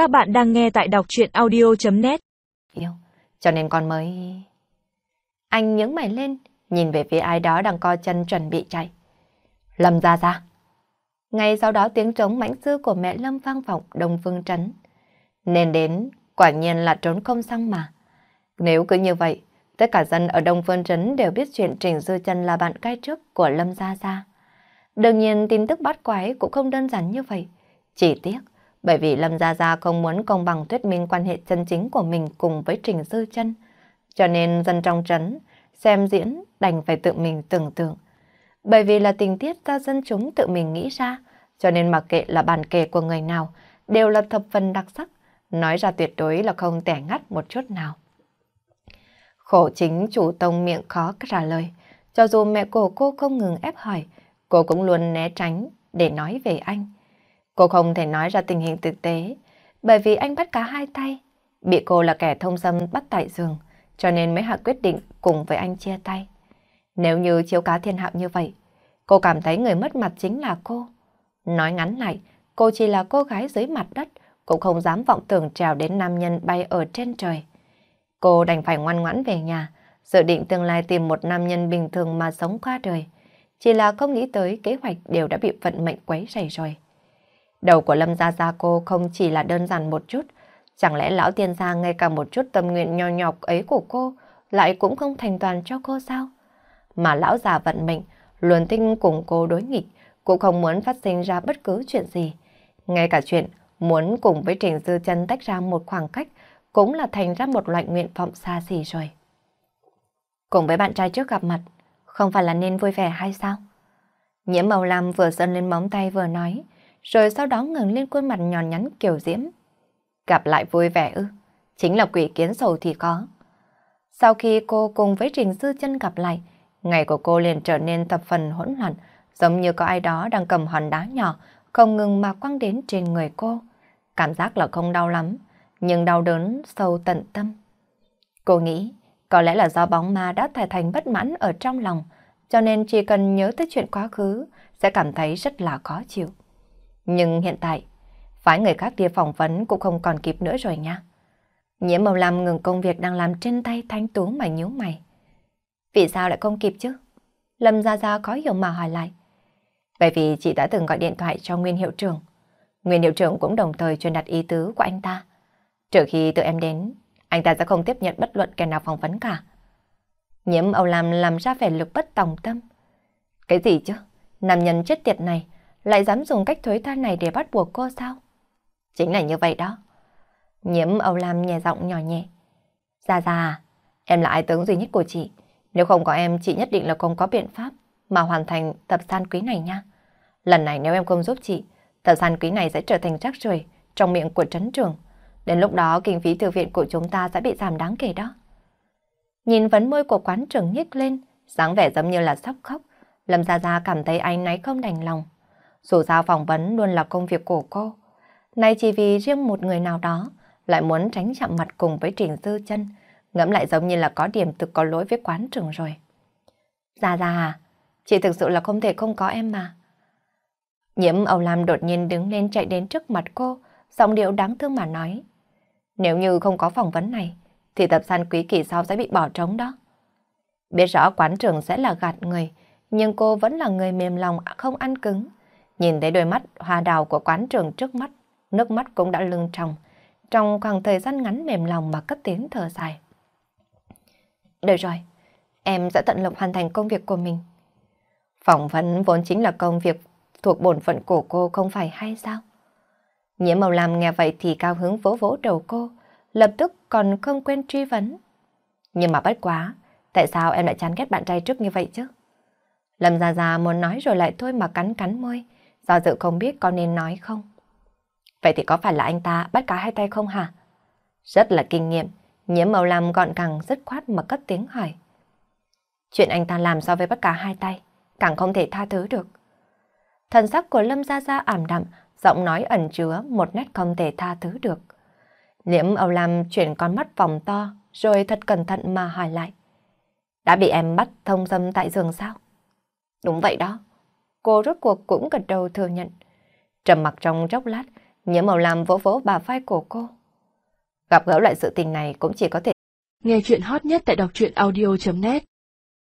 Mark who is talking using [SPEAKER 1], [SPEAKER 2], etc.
[SPEAKER 1] Các bạn đang nghe tại đọc chuyện audio.net
[SPEAKER 2] Yêu, cho nên con mới... Anh nhướng mày lên, nhìn về phía ai đó đang co chân chuẩn bị chạy. Lâm ra ra. Ngay sau đó tiếng trống mãnh sư của mẹ Lâm vang vọng Đông Phương Trấn. Nên đến, quả nhiên là trốn không xong mà. Nếu cứ như vậy, tất cả dân ở Đông Phương Trấn đều biết chuyện Trình Dư chân là bạn cai trước của Lâm Gia Gia. Đương nhiên tin tức bắt quái cũng không đơn giản như vậy. Chỉ tiếc, bởi vì Lâm Gia Gia không muốn công bằng thuyết minh quan hệ chân chính của mình cùng với Trình Dư chân cho nên dân trong trấn xem diễn đành phải tự mình tưởng tượng. Bởi vì là tình tiết do dân chúng tự mình nghĩ ra, cho nên mặc kệ là bàn kể của người nào, đều là thập phần đặc sắc, nói ra tuyệt đối là không tẻ ngắt một chút nào. Khổ chính chủ tông miệng khó trả lời, cho dù mẹ của cô không ngừng ép hỏi, cô cũng luôn né tránh để nói về anh. Cô không thể nói ra tình hình thực tế, bởi vì anh bắt cá hai tay, bị cô là kẻ thông dâm bắt tại giường, cho nên mới hạ quyết định cùng với anh chia tay. Nếu như chiếu cá thiên hạ như vậy, cô cảm thấy người mất mặt chính là cô. Nói ngắn lại, cô chỉ là cô gái dưới mặt đất, cũng không dám vọng tưởng trèo đến nam nhân bay ở trên trời. Cô đành phải ngoan ngoãn về nhà, dự định tương lai tìm một nam nhân bình thường mà sống qua đời. Chỉ là không nghĩ tới kế hoạch đều đã bị vận mệnh quấy rầy rồi. Đầu của Lâm Gia Gia cô không chỉ là đơn giản một chút, chẳng lẽ lão tiên gia ngay cả một chút tâm nguyện nho nhọc ấy của cô lại cũng không thành toàn cho cô sao? Mà lão già vận mệnh luôn tinh cùng cô đối nghịch, cũng không muốn phát sinh ra bất cứ chuyện gì. Ngay cả chuyện muốn cùng với Trình Dư chân tách ra một khoảng cách cũng là thành ra một loại nguyện vọng xa xỉ rồi. Cùng với bạn trai trước gặp mặt, không phải là nên vui vẻ hay sao? Nhiễm màu lam vừa dâng lên móng tay vừa nói, rồi sau đó ngừng lên khuôn mặt nhòn nhắn kiểu diễm. Gặp lại vui vẻ ư, chính là quỷ kiến sầu thì có. Sau khi cô cùng với Trình Dư chân gặp lại, ngày của cô liền trở nên tập phần hỗn loạn, giống như có ai đó đang cầm hòn đá nhỏ, không ngừng mà quăng đến trên người cô. Cảm giác là không đau lắm, nhưng đau đớn sâu tận tâm. Cô nghĩ, có lẽ là do bóng ma đã thay thành bất mãn ở trong lòng, cho nên chỉ cần nhớ tới chuyện quá khứ sẽ cảm thấy rất là khó chịu. Nhưng hiện tại, phái người khác đi phỏng vấn cũng không còn kịp nữa rồi nha. Nhiễm màu lam ngừng công việc đang làm trên tay thanh tú mà nhíu mày. Vì sao lại không kịp chứ? Lâm Gia Gia khó hiểu mà hỏi lại. Bởi vì chị đã từng gọi điện thoại cho Nguyên Hiệu trưởng. Nguyên Hiệu trưởng cũng đồng thời truyền đặt ý tứ của anh ta. Trừ khi tự em đến, anh ta sẽ không tiếp nhận bất luận kẻ nào phỏng vấn cả. Nhiễm Âu Lam làm ra vẻ lực bất tòng tâm. Cái gì chứ? Nam nhân chết tiệt này lại dám dùng cách thối tha này để bắt buộc cô sao? Chính là như vậy đó. Nhiễm Âu Lam nhẹ giọng nhỏ nhẹ. Gia Gia, em là ai tướng duy nhất của chị. Nếu không có em, chị nhất định là không có biện pháp mà hoàn thành tập san quý này nha. Lần này nếu em không giúp chị, tập san quý này sẽ trở thành rác rưởi trong miệng của trấn trường. Đến lúc đó kinh phí thư viện của chúng ta sẽ bị giảm đáng kể đó. Nhìn vấn môi của quán trưởng nhếch lên, dáng vẻ giống như là sắp khóc. Lâm Gia Gia cảm thấy anh náy không đành lòng. Dù sao phỏng vấn luôn là công việc của cô. nay chỉ vì riêng một người nào đó lại muốn tránh chạm mặt cùng với Trình Dư chân ngẫm lại giống như là có điểm thực có lỗi với quán trưởng rồi. Dạ dạ à, chị thực sự là không thể không có em mà. Nhiễm Âu Lam đột nhiên đứng lên chạy đến trước mặt cô, giọng điệu đáng thương mà nói. Nếu như không có phỏng vấn này, thì tập san quý kỳ sau sẽ bị bỏ trống đó. Biết rõ quán trưởng sẽ là gạt người, nhưng cô vẫn là người mềm lòng không ăn cứng. Nhìn thấy đôi mắt hoa đào của quán trưởng trước mắt, nước mắt cũng đã lưng tròng. Trong khoảng thời gian ngắn mềm lòng mà cất tiếng thở dài. Được rồi, em sẽ tận lực hoàn thành công việc của mình. Phỏng vấn vốn chính là công việc thuộc bổn phận của cô không phải hay sao? Nhiễm màu làm nghe vậy thì cao hứng vỗ vỗ đầu cô, lập tức còn không quên truy vấn. Nhưng mà bất quá, tại sao em lại chán ghét bạn trai trước như vậy chứ? Lâm Gia Gia muốn nói rồi lại thôi mà cắn cắn môi, do dự không biết có nên nói không. Vậy thì có phải là anh ta bắt cá hai tay không hả? Rất là kinh nghiệm, nhiễm màu làm gọn gàng dứt khoát mà cất tiếng hỏi. Chuyện anh ta làm so với bắt cá hai tay, càng không thể tha thứ được. Thần sắc của Lâm Gia Gia ảm đạm, giọng nói ẩn chứa một nét không thể tha thứ được. Liễm Âu Lam chuyển con mắt vòng to, rồi thật cẩn thận mà hỏi lại. Đã bị em bắt thông dâm tại giường sao? Đúng vậy đó. Cô rốt cuộc cũng gật đầu thừa nhận. Trầm mặc trong chốc lát, Nhớ màu làm vỗ vỗ bà vai của cô. Gặp gỡ loại sự tình này cũng chỉ có thể
[SPEAKER 3] Nghe chuyện hot nhất tại đọc truyện audio.net